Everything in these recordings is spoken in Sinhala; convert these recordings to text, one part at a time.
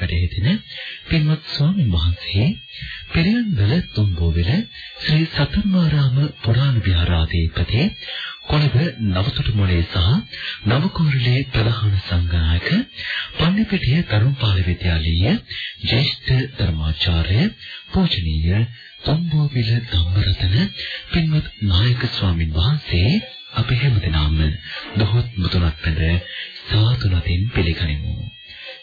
වැඩම කොට වැඩ සිටින පින්වත් ස්වාමීන් වහන්සේ පෙරයන්වල තුම්බෝවිල ශ්‍රී සතරමාරාම පුරාණ විහාරාධිපති කොළඹ නවතොටුමොළේ සහ නවකෝරළේ ප්‍රධාන සංඝනායක පන්නිපිටිය තරුණපාල විද්‍යාලීය ජ්‍යෙෂ්ඨ ධර්මාචාර්ය පූජනීය තුම්බෝවිල ධම්මරතන පින්වත් නායක ස්වාමින් වහන්සේ අපි හැමදෙනාම දොහොත් මුතුනත් පැඳ සාදු නදින් පිළිගනිමු.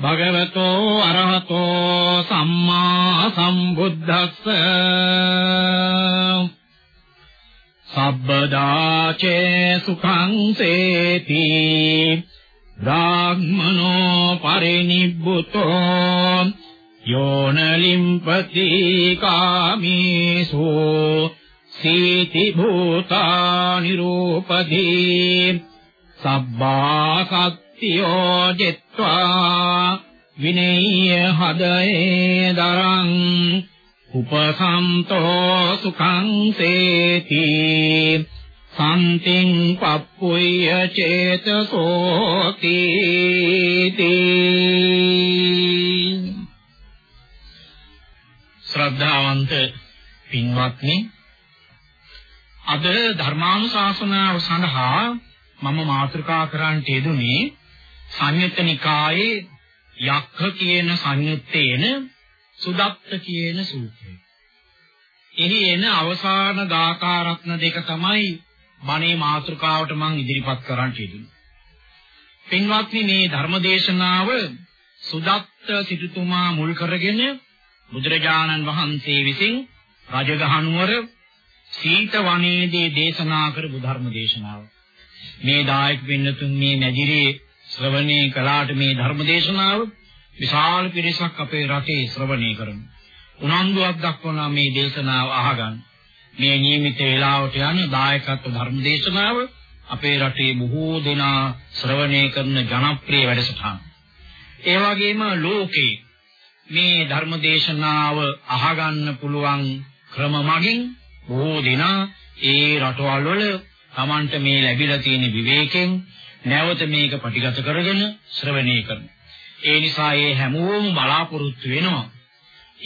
භගවතෝ අරහතෝ සම්මා සම්බුද්දස්ස. සබ්බදාචේ සුඛං සේති. බ්‍රාහ්මනෝ පරිනිබ්බුතෝ. යෝනලිම්පති කාමීසු. සීති භූතා නිරූපදී සබ්බා සත්‍යෝ ජෙත්වා විනේය හදේ දරං උපසම්තෝ සුඛං සේති සම්තිං පප්පුය්‍ය චේතසෝති ශ්‍රද්ධාවන්ත පින්වත්නි අද ධර්මානුශාසනාව සඳහා මම මාතෘකා කරන්නට යෙදුනේ සංයුත්ත නිකායේ යක්ඛ කියන සංයුත්තේන සුදත්ත කියන සූත්‍රය. එහි එන අවසාන ගාථාරත්න දෙක තමයි බණේ මාතෘකාවට මම ඉදිරිපත් කරන්න යෙදුනේ. පින්වත්නි මේ ධර්මදේශනාව සුදත්ත සිටුතුමා මුල් කරගෙන බුදුරජාණන් වහන්සේ විසින් රජගහනුවර සීත වනයේදී දේශනා කරපු ධර්ම දේශනාව. මේ දායක වෙන්නතුන් මේ නැදිරේ ශ්‍රවණය කළාට මේ ධර්ම දේශනාව විශාල පිරිසක් අපේ රටේ ශ්‍රවණය කරමු. උනන්දුවක් දක්වන මේ දේශනාව අහගන්න. මේ නියමිත වේලාවට යන දායකත්ව ධර්ම දේශනාව අපේ රටේ බොහෝ දෙනා ශ්‍රවණය කරන ජනප්‍රිය වැඩසටහන. ඒ වගේම ලෝකේ මේ ධර්ම දේශනාව අහගන්න පුළුවන් ක්‍රම මගින් බොහෝ දෙනා ඒ රටවල් වල Tamanට මේ ලැබිලා තියෙන විවේකයෙන් නැවත මේක පටිගත කරගෙන ශ්‍රවණය කරනවා. ඒ නිසා ඒ හැමෝම බලාපොරොත්තු වෙනවා.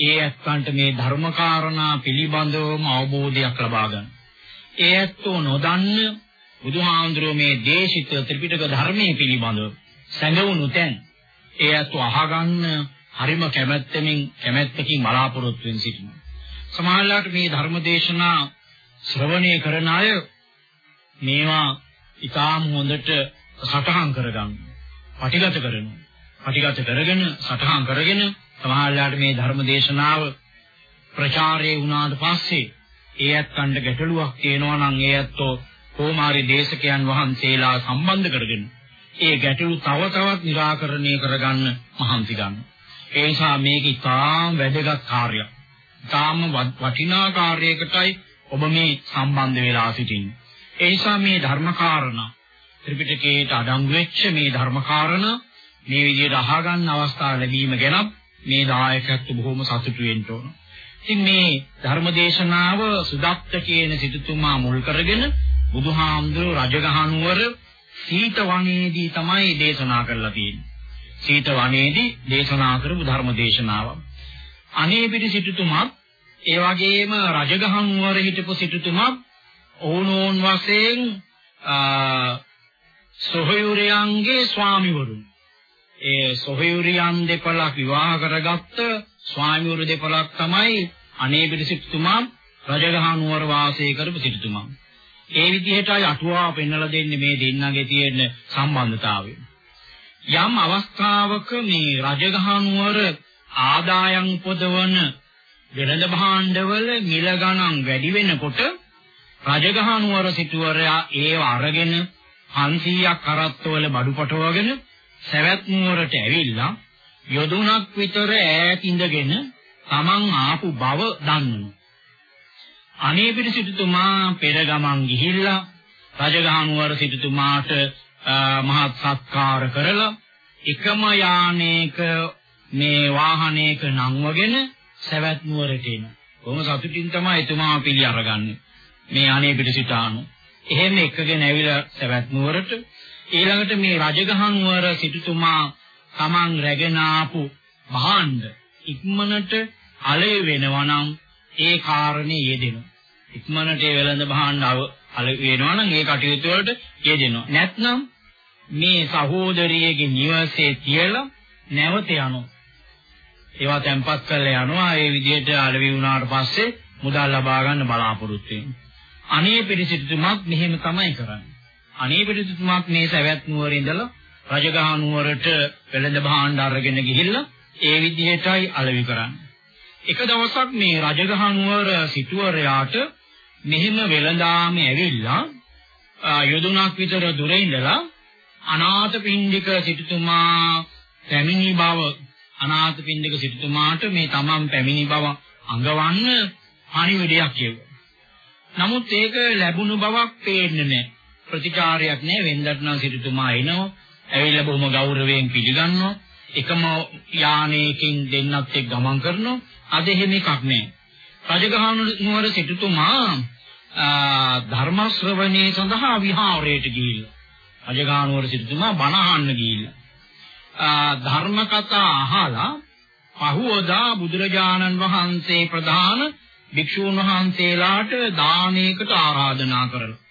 ඒ ඇත්තන්ට මේ ධර්මකාරණා පිළිබඳවම අවබෝධයක් ලබා ගන්න. ඒ ඇත්තෝ නොදන්න බුදුහාමුදුරුවෝ මේ දේශිත ත්‍රිපිටක ධර්මයේ පිළිබඳව සැඟවුණු තැන් ඒ ඇත්තෝ අහගන්න හරිම කැමැත්තෙන් කැමැත්තකින් බලාපොරොත්තු වෙන සිටිනවා. සමහරවිට මේ ධර්මදේශනා ශ්‍රවණය කරන අය මේවා ඊටාම හොඳට සටහන් කරගන්න. පටිගත කරනවා. පටිගත කරගෙන සටහන් කරගෙන සමහරවිට මේ ධර්ම දේශනාව ප්‍රචාරය වුණාට පස්සේ ඒ ඇත්තන්ට ගැටලුවක් තියෙනවා නම් ඒ ඇත්තෝ කොමාරි දේශකයන් වහන්සේලා සම්බන්ධ කරගෙන ඒ ගැටලු තව තවත් निराකරණය කරගන්න මහන්සි ගන්න. ඒ නිසා මේක ඉතාම වැදගත් කාර්යයක්. ඉතාම වටිනා කාර්යයකටයි ඔබ මේ සම්බන්ධ වෙලා සිටින්නේ. ඒ නිසා මේ ධර්මකාරණා ත්‍රිපිටකයට අඩංගු වෙච්ච මේ ධර්මකාරණා මේ විදිහට අහගන්න අවස්ථාව ලැබීම ගැන මේ දායකත්ව බොහොම සතුටු වෙන්න ඕන. ඉතින් මේ ධර්මදේශනාව සුදත්ත කියන සිටුතුමා මුල් කරගෙන බුදුහාමුදුරු රජගහනුවර සීත වනයේදී තමයි දේශනා කරලා තියෙන්නේ. සීත වනයේදී දේශනා කරපු ධර්මදේශනාව. අනේ පිටි සිටුතුමා ඒ වගේම රජගහනුවර හිටපු සිටුතුමා ඕනෝන් වශයෙන් සොහයුරයන්ගේ ස්වාමිවරුන් ඒ සොහයුරියන් දෙපළක් විවාහ කරගත්ත ස්වාමිවරු දෙපළක් තමයි අනේපිට සිටුතුමා රජගහ නුවර වාසය කරපු සිටුතුමා. ඒ විදිහටයි අටුවා පෙන්වලා දෙන්නේ මේ දෙන්නගේ තියෙන සම්බන්ධතාවය. යම් අවස්ථාවක මේ රජගහ නුවර ආදායම් උපදවන වෙළඳ භාණ්ඩවල මිල ගණන් වැඩි වෙනකොට රජගහ නුවර සිටුවරයා ඒව අරගෙන 500ක් කරත්තවල බඩු පටවගෙන සවැත් නුවරට ඇවිල්ලා යොදුනක් විතර ඈත ඉඳගෙන තමන් ආපු බව දන්නවා. අනේපිට සිටුතුමා පෙර ගමන් ගිහිල්ලා රජගහනුවර සිටුතුමාට මහත් සත්කාර කරලා එකම යානයක මේ වාහනයක නංවගෙන සවැත් නුවරට එන. කොහොම සතුටින් තමයි එතුමා පිළි අරගන්නේ. මේ අනේපිට සිටානු. එහෙම එකගෙන ඇවිල්ලා සවැත් නුවරට ඊළඟට මේ රජගහනුවර සිටුතුමා තමන් රැගෙන ආපු භාණ්ඩ ඉක්මනට අලය වෙනවා නම් ඒ කාරණේ යෙදෙනවා. ඉක්මනට ඒ වෙළඳ භාණ්ඩ අලය වෙනවා නම් ඒ කටයුතු වලට යෙදෙනවා. නැත්නම් මේ සහෝදරියගේ නිවසේ තියලා නැවත යනවා. ඒවා තැන්පත් කරලා යනවා. ඒ විදිහට අලවි වුණාට පස්සේ මුදල් ලබා ගන්න බලාපොරොත්තු වෙනවා. අනේ පිළිසිතුමත් මෙහෙම තමයි කරන්නේ. අනේ පිළිසිතුමත් මේ සවැත් නුවර ඉඳලා රජගහ නුවරට වෙළඳ භාණ්ඩ අරගෙන ගිහිල්ලා ඒ විදිහටයි අලෙවි කරන්නේ. එක දවසක් මේ රජගහ නුවර සිටුවරයාට මෙහෙම වෙළඳාම ඇවිල්ලා යොදුනක් විතර දුර ඉඳලා අනාථපිණ්ඩික සිටුතුමා පැමිණි බව අනාථපිණ්ඩික සිටුතුමාට මේ තමන් පැමිණි බව අඟවන්න පණිවිඩයක් කියුවා. නමුත් ඒක ලැබුණු බවක් පේන්නේ නැහැ. ප්‍රතිචාරයක් නැහැ වෙන්දට නම් සිටුතුමා එනවා. ඇවිල්ලා බොහොම ගෞරවයෙන් පිළිගන්නවා. එකම යානයකින් දෙන්නත් එක්ක ගමන් කරනවා. අද එහෙම එකක් නැහැ. රජගහ නුවර සිටුතුමා ධර්ම ශ්‍රවණේ සඳහා විහාරයට ගිහිල්ලා. රජගහ නුවර සිටුතුමා බණ අහන්න ගිහිල්ලා. ධර්ම කතා අහලා පහුවදා බුදුරජාණන් වහන්සේ ප්‍රධාන භික්ෂූන් වහන්සේලාට දානයකට ආරාධනා කරලා.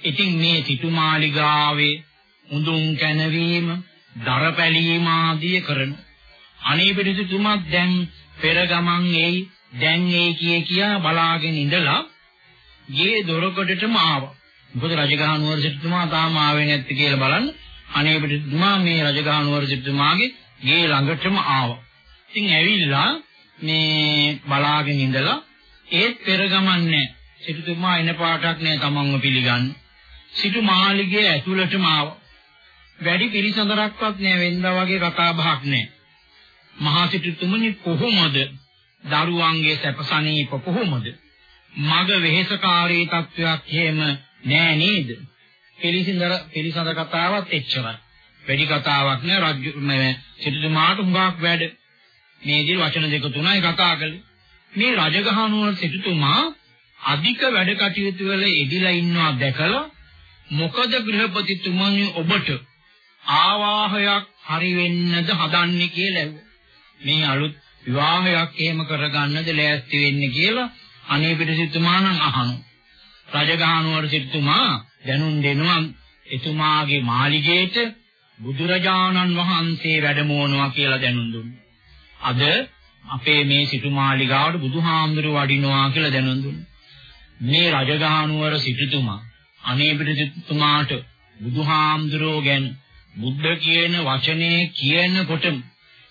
ඉතින් මේ සිටුමාලිගාවේ උඳුන් කැනවීම, දර පැලීම ආදිය කරන. අනේ පිටිතුමත් දැන් පෙර ගමන් එයි, දැන් එයි කිය කියා බලාගෙන ඉඳලා ගේ දොරකඩටම ආවා. මොකද රජගහ නුවර සිටුතුමා තාම ආවේ නැත්te කියලා බලන්න. අනේ පිටිතුමා මේ රජගහ නුවර සිටුතුමාගේ ගේ ළඟටම ආවා. ඉතින් ඇවිල්ලා මේ බලාගෙන ඉඳලා ඒත් පෙර ගමන් නැහැ. සිටුතුමා එන පාටක් නැහැ තමන්ව පිළිගන්න. සිටු මාලිගයේ ඇතුළටම ආවා. වැඩි පිළිසඳරක්වත් නෑ වෙන්දා වගේ කතා බහක් නෑ. මහා සිටුතුමනි කොහොමද දරුවන්ගේ සැපසනීප කොහොමද? මග වෙහෙසකාරී තත්වයක් එහෙම නෑ නේද? පිළිසඳර පිළිසඳර කතාවත් එච්චරයි. වැඩි කතාවක් නෑ රජු මේ සිටුතුමාට හුඟක් වැඩ. මේ විදිහ වචන දෙක තුනයි කතා කළේ. මේ රජගහනුවර සිටුතුමා අධික වැඩ කටයුතු වල යෙදিলা ඉන්නවා දැකලා මොකද ගෘහපතිතුමනි ඔබට ආවාහයක් හරි වෙන්නද හදන්නේ කියලා ඇහුවා. මේ අලුත් විවාහයක් එහෙම කරගන්නද ලෑස්ති වෙන්නේ කියලා අනේ පිටසිතුමා නම් අහනවා. රජගහනුවර සිටුමා දැනුම් දෙනවා එතුමාගේ මාලිගේට බුදුරජාණන් වහන්සේ වැඩමවනවා කියලා දැනුම් දුන්නා. අද අපේ මේ සිටු මාලිගාවට බුදුහාමුදුරුව වඩිනවා කියලා දැනුම් දුන්නා. මේ රජගහනුවර සිටුතුමා අනේ පිටසිතුමාට බුදුහාමුදුරුව ගැන බුද්ධ කියන වචනේ කියනකොටම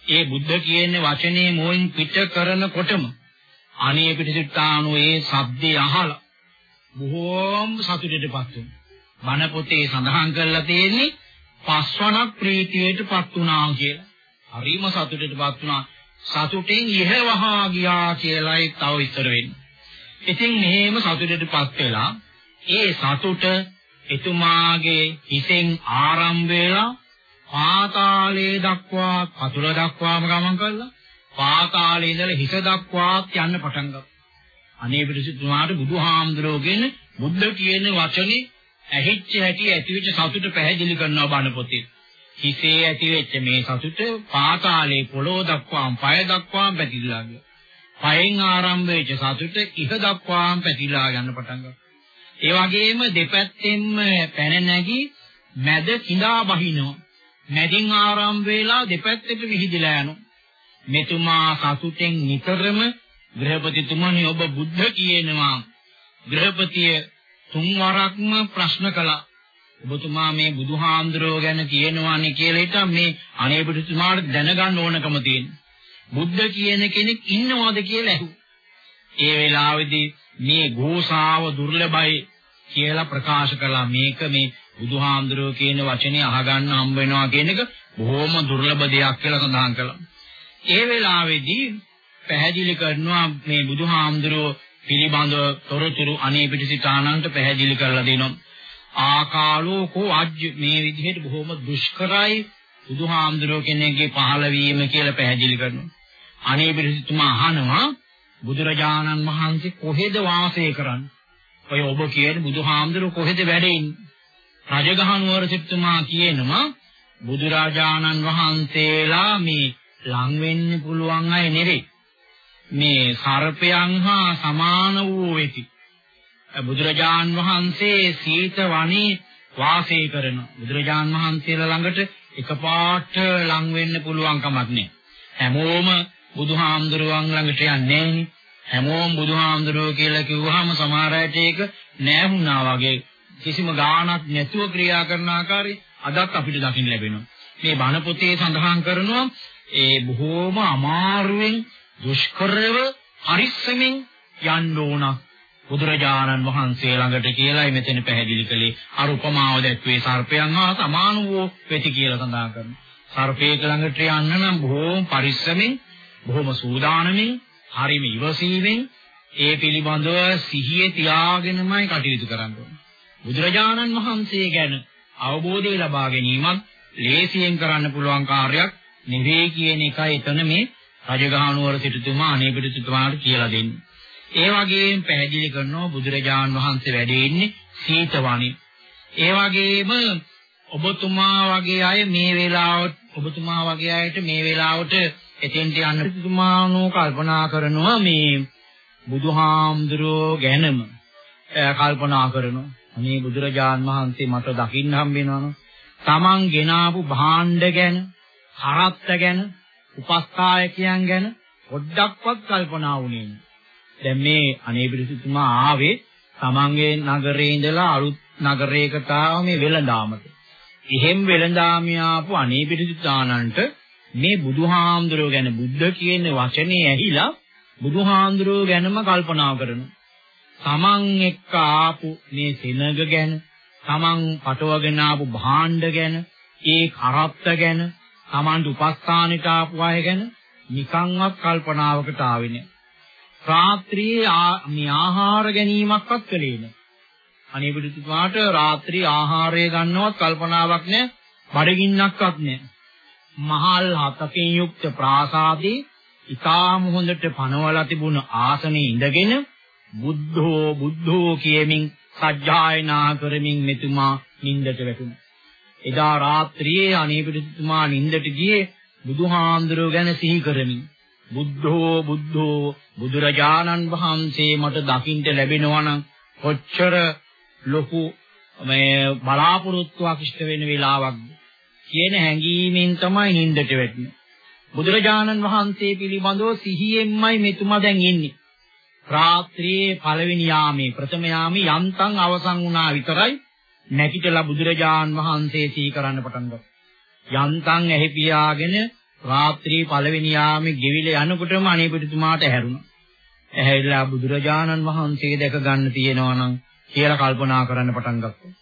ඒ බුද්ධ කියන වචනේ මොයින් පිට කරනකොටම අනේ පිටිසිටානෝ ඒ ශබ්දේ අහලා බොහෝම සතුටටපත් වුණා. බණ පොතේ සඳහන් කරලා තියෙන්නේ පස්වනක් ප්‍රීතියටපත් වුණා කියලා. හරිම සතුටටපත් වුණා. සතුටෙන් ඉහවහා ගියා කියලායි තව විතර වෙන්නේ. ඉතින් මෙහෙම සතුටටපත් වෙලා ඒ සතුට එතුමාගේ හිතෙන් ආරම්භ වෙලා පාතාලයේ දක්වා පතුල දක්වාම ගමන් කළා. පාතාලයේ ඉඳලා හිස දක්වාත් යන්න පටන් ගත්තා. අනේ පිටිසිතුමාට බුදුහාමුදුරුවෝගෙන බුද්ධ කියන වචනේ ඇහිච්ච හැටි ඇතිවෙච්ච සතුට පැහැදිලි කරනවා බණ පොතේ. හිසේ ඇතිවෙච්ච මේ සතුට පාතාලයේ පොළොව දක්වාම පය දක්වාම පැතිරලා ගියා. පයෙන් ආරම්භ වෙච්ච සතුට ඉහ දක්වාම පැතිරලා යන්න පටන් ගත්තා. ඒ වගේම දෙපැත්තෙන්ම පැන නැගී මැද කිඳා බහිනවා. මැදින් ආරම්භ වෙලා දෙපැත්තට විහිදලා යනවා. මෙතුමා සතුටෙන් නිතරම ගෘහපතිතුමනි ඔබ බුද්ධ කියනවා. ගෘහපතිය තුන් වරක්ම ප්‍රශ්න කළා. ඔබතුමා මේ බුදුහාමුදුරුවෝ ගැන කියනවානේ කියලා හිතා මේ අනේපිටුතුමාට දැනගන්න ඕනකම තියෙනවා. බුද්ධ කියන කෙනෙක් ඉන්නවද කියලා ඇහුවා. ඒ වෙලාවේදී මේ ഘോഷාව දුර්ලභයි කියලා ප්‍රකාශ කළා මේක මේ බුදුහාමුදුරුවෝ කියන වචනේ අහගන්න හම්බ වෙනවා කියන එක බොහොම දුර්ලභ දෙයක් කියලා සඳහන් කළා. ඒ වෙලාවේදී පැහැදිලි කරනවා මේ බුදුහාමුදුරුවෝ පිළිබඳව තොරතුරු අනේපිටිසිතානන්ට පැහැදිලි කරලා දෙනවා. ආකාලෝකෝ අජ්ජ මේ විදිහට බොහොම දුෂ්කරයි බුදුහාමුදුරුවෝ කෙනෙක්ගේ පහළ වීම කියලා පැහැදිලි කරනවා. අනේපිටිසිතුමා අහනවා බුදුරජාණන් වහන්සේ කොහෙද වාසය කරන්නේ? ඔය ඔබ කියන බුදුහාමුදුරුවෝ කොහෙද වැඩ ඉන්නේ? රජගහ නුවර සිටුමා කියනවා බුදුරජාණන් වහන්සේලා මේ ලං වෙන්න පුළුවන් අය නෙවෙයි. මේ සර්පයන් හා සමාන වූ වෙති. බුදුරජාන් වහන්සේ සීත වනේ වාසය කරන බුදුරජාන් වහන්සේලා ළඟට එකපාරට ලං වෙන්න පුළුවන් කමක් නෑ. හැමෝම බුදුහාමුදුරුවන් ළඟට යන්නේ හැමෝම බුදුහාමුදුරුවෝ කියලා කිව්වහම සමහර අයට ඒක නෑ වුණා වගේ කිසිම ගාණක් නැතුව ක්‍රියා කරන ආකාරي අදත් අපිට දකින්න ලැබෙනවා. මේ බණ පොතේ සඳහන් කරනවා ඒ බොහෝම අමාරුවෙන් දුෂ්කරව පරිස්සමින් යන්න ඕන බුදුරජාණන් වහන්සේ ළඟට කියලායි මෙතන පැහැදිලි කළේ අර උපමාව දැක්වේ සර්පයන් හා සමාන වූ වෙති කියලා සඳහන් කරනවා. සර්පයෙක් ළඟට යන්න නම් බොහෝම පරිස්සමින් බොහොම සූදානමින් හරිම ඉවසීමෙන් ඒ පිළිබඳව සිහියේ තියාගෙනමයි කටයුතු කරන්න ඕනේ. බුදුරජාණන් වහන්සේ ගැන අවබෝධය ලබා ගැනීමත් ලේසියෙන් කරන්න පුළුවන් කාර්යයක් නෙවෙයි කියන එකයි එතන මේ රජගහනුවර සිටුතුමා අනේපිටුතුමාට කියලා දෙන්නේ. ඒ වගේම පැහැදිලි කරනවා බුදුරජාණන් වහන්සේ වැඩ ඉන්නේ සීතවණේ. ඒ වගේම ඔබතුමා වගේ අය මේ වෙලාවට ඔබතුමා වගේ අයට මේ වෙලාවට එතෙන්ට යන්න තුමානෝ කල්පනා කරනවා මේ බුදුහාමුදුරෝ ගැනම කල්පනා කරනවා. අනේ බුදුරජාන් වහන්සේ මට දකින්න හම්බ වෙනවනේ. Taman ගෙනාවු භාණ්ඩ ගැන, හරත්ත ගැන, උපස්ථායකයන් ගැන පොඩ්ඩක්වත් කල්පනා වුණේ නෑ. දැන් මේ අනේපිරිසුතුමා ආවේ Tamanගේ නගරේ ඉඳලා අලුත් නගරයකට ආව මේ වෙළඳාමට. එහෙම් වෙළඳාමිය ආපු අනේපිරිසුතානන්ට මේ බුදුහාමුදුරුවෝ ගැන බුද්ධ කියන වචනේ ඇහිලා බුදුහාමුදුරුවෝ ගැනම කල්පනා කරනවා. තමන් එක්ක ආපු මේ සෙනග ගැන, තමන් පටවගෙන ආපු භාණ්ඩ ගැන, ඒ කරත්ත ගැන, තමන්ට උපස්ථානෙට ආපු අය ගැන නිකන්වත් කල්පනාවකට ආවේ නැහැ. රාත්‍රියේ මේ ආහාර ගැනීමක්වත් කළේ නැහැ. අනේ බුදුතුමාට රාත්‍රී ආහාරය ගන්නවත් කල්පනාවක් නැහැ. බඩගින්නක්වත් නැහැ. මහල් හතකින් යුක්ත ප්‍රාසාදේ ඊටාම හොඳට පනවලා තිබුණ ආසනේ ඉඳගෙන බුද්ධෝ බුද්ධෝ කියමින් සජ්ජායනා කරමින් මෙතුමා නින්දට වැටුණා. එදා රාත්‍රියේ අනේපිටතුමා නින්දට ගියේ බුදුහාඳුරෝ ගැන සිහි කරමින් බුද්ධෝ බුද්ධෝ බුදුරජාණන් වහන්සේ මට දකින්න ලැබෙනවා නම් කොච්චර ලොකු මේ බලාපොරොත්තුවක් ඉෂ්ට වෙන වෙලාවක්ද කියන හැඟීමෙන් තමයි නින්දට වැටෙන්නේ. බුදුරජාණන් වහන්සේ පිළිබඳව සිහියෙන්මයි මෙතුමා දැන් ඉන්නේ. රාත්‍රියේ පළවෙනි යාමේ ප්‍රථම යාමේ යන්තම් අවසන් වුණා විතරයි නැගිටලා බුදුරජාන් වහන්සේ සිහි කරන්න පටන් ගත්තා. යන්තම් ඇහි පියාගෙන රාත්‍රී පළවෙනි යාමේ ගෙවිල යනකොටම අනේපිටුමාට ඇහැරුණා. ඇහැරිලා බුදුරජාණන් වහන්සේ දැක ගන්න තියෙනවා නම් කියලා කල්පනා කරන්න පටන් ගත්තා.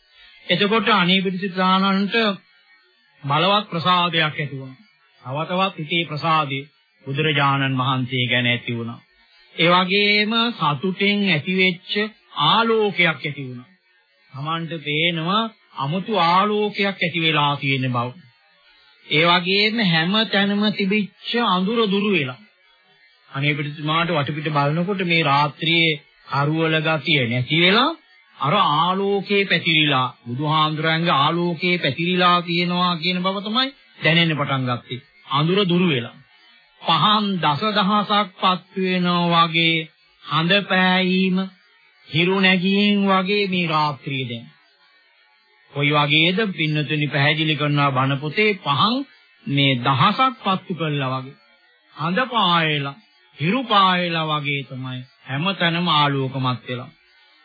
එතකොට අනේපිටුමානන්ට බලවත් ප්‍රසාදයක් ඇති වුණා. අවතවත් හිතේ ප්‍රසාදේ බුදුරජාණන් වහන්සේ ගැන ඇති වුණා. ඒ වගේම සතුටෙන් ඇතිවෙච්ච ආලෝකයක් ඇති වුණා. Tamanට පේනවා අමුතු ආලෝකයක් ඇති වෙලා තියෙන බව. ඒ වගේම හැම තැනම තිබිච්ච අඳුර දුරු වෙලා. අනේ පිටුමාට වටපිට බලනකොට මේ රාත්‍රියේ කරවල ගතිය නැති වෙලා අර ආලෝකේ පැතිරිලා බුදුහාඳුරන්ගේ ආලෝකේ පැතිරිලා තියෙනවා කියන බව තමයි දැනෙන්න පටන් ගත්තේ. අඳුර දුරු වෙලා. පහන් දසදහසක් පත් වෙනවා වගේ හඳ පෑයීම හිරු නැගීම් වගේ මේ රාත්‍රිය දැන්. කොයි වගේද පින්නතුනි පැහැදිලි කරනවා බණ පොතේ පහන් මේ දහසක් පත්තු කළා වගේ. හඳ පායලා හිරු පායලා වගේ තමයි හැමතැනම ආලෝකමත් වෙලා.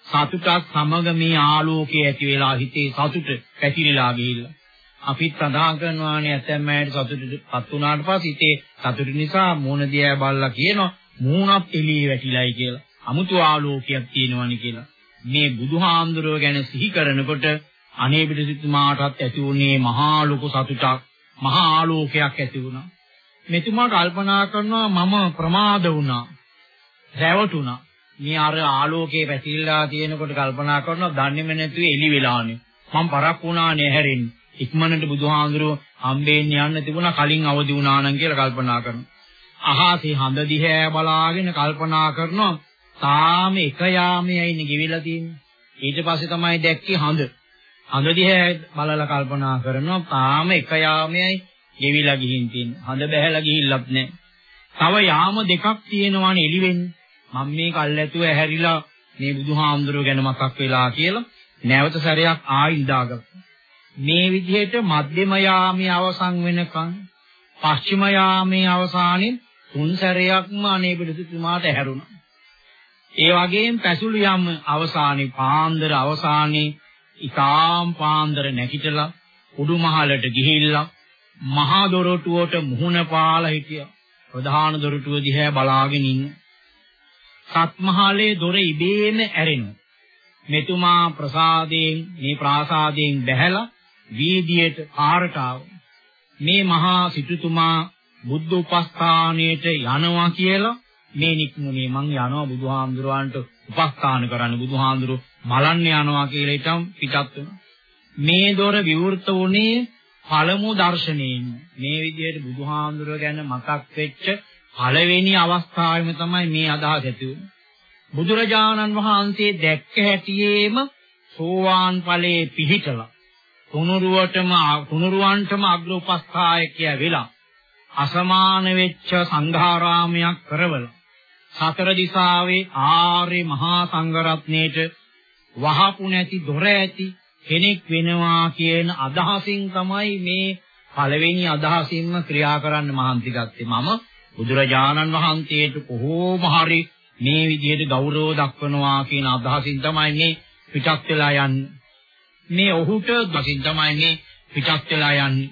සතුටක් සමග මේ ආලෝකයේ ඇති වෙලා හිතේ සතුට පැතිරිලා ගිහිල්ලා. අපිත් සඳහන් කරනවානේ ඇතැම් අයට සතුටටපත් වුණාට පස්සේ හිතේ සතුට නිසා මූණ දිහා බලලා කියනවා මූණක් එළියේ වැටිලායි කියලා. අමුතු ආලෝකයක් තියෙනවනි කියලා. මේ බුදුහාමුදුරුව ගැන සිහි කරනකොට අනේ පිටසිතුමාටත් ඇති වුණේ මහා ලොකු සතුටක්, මහා ආලෝකයක් ඇති වුණා. මෙතුමා කල්පනා කරනවා මම ප්‍රමාද වුණා. රැවටුණා. මේ අර ආලෝකයේ පැතිරලා තියෙනකොට කල්පනා කරනවා දන්නේම නැතුව එලි වෙලානේ. මම පරක් වුණානේ හැරෙන්න. ඉක්මනට බුදුහාඳුරෝ හම්බෙන්න යන්න තිබුණා කලින් අවදි වුණා නම් කියලා කල්පනා කරනවා. අහසේ හඳ දිහා බලාගෙන කල්පනා කරනවා තාම එක යාමයයිනේ ගෙවිලා තියෙන්නේ. ඊට පස්සේ තමයි දැක්කේ හඳ. හඳ දිහා බලලා කල්පනා කරනවා තාම එක යාමයයි ගෙවිලා ගිහින් තියෙන්නේ. හඳ බැහැලා ගිහිල්ලත් නැහැ. තව යාම දෙකක් තියෙනවානේ එළි වෙන්නේ. මම මේ කල්ැතුව ඇහැරිලා මේ බුදුහාමුදුරුව ගැන මතක් වෙලා කියලා නැවත සැරයක් ආයි ඉඳාගත්තා. මේ විදිහට මධ්‍යම යාමයේ අවසන් වෙනකන් පස්චිම යාමයේ අවසානයේ තුන් සැරයක්ම අනේ පිළිතුමාට ඇහැරුණා. ඒ වගේම පැසුළු යම් අවසානයේ පාන්දර අවසානයේ ඊටාම් පාන්දර නැගිටලා උඩුමහලට ගිහිල්ලා මහා දොරටුවට මුහුණ පාලා හිටියා. ප්‍රධාන දොරටුව දිහා බලාගෙන ඉන්න. සත්මහලේ දොර ඉබේම ඇරෙනවා. මෙතුමා ප්‍රසාදයෙන් මේ ප්‍රාසාදයෙන් බැහැලා වීදියට පාරට මේ මහා සිටුතුමා බුද්ධ උපස්ථානයට යනවා කියලා මේ නික්මුනේ මං යනවා බුදුහාමුදුරන්ට උපස්ථාන කරන්න බුදුහාමුදුරු මලන්න යනවා කියලා ඊටම් පිටත් මේ දොර විවෘත වුණේ පළමු දර්ශනයෙන් මේ විදිහට බුදුහාමුදුරුව ගැන මතක් වෙච්ච පළවෙනි අවස්ථාවෙම තමයි මේ අදහස ඇති වුනේ. බුදුරජාණන් වහන්සේ දැක්ක හැටියේම සෝවාන් ඵලයේ පිහිටලා තුනුරුවටම තුනුරුවන්ටම අග්‍ර උපස්ථායකය වෙලා අසමාන වෙච්ච සංඝාරාමයක් කරවලා සතර දිසාවේ ආර්ය මහා සංඝරත්නයේට වහපු නැති දොර ඇති කෙනෙක් වෙනවා කියන අදහසින් තමයි මේ පළවෙනි අදහසින්ම ක්‍රියා කරන්න මහන්සි ගත්තේ. මම බුදුරජාණන් වහන්සේට කොහොම හරි මේ විදිහට ගෞරව දක්වනවා කියන අදහසින් තමයි මේ පිටත් වෙලා යන්නේ. මේ ඔහුට දකින් තමයි මේ පිටත් වෙලා යන්නේ.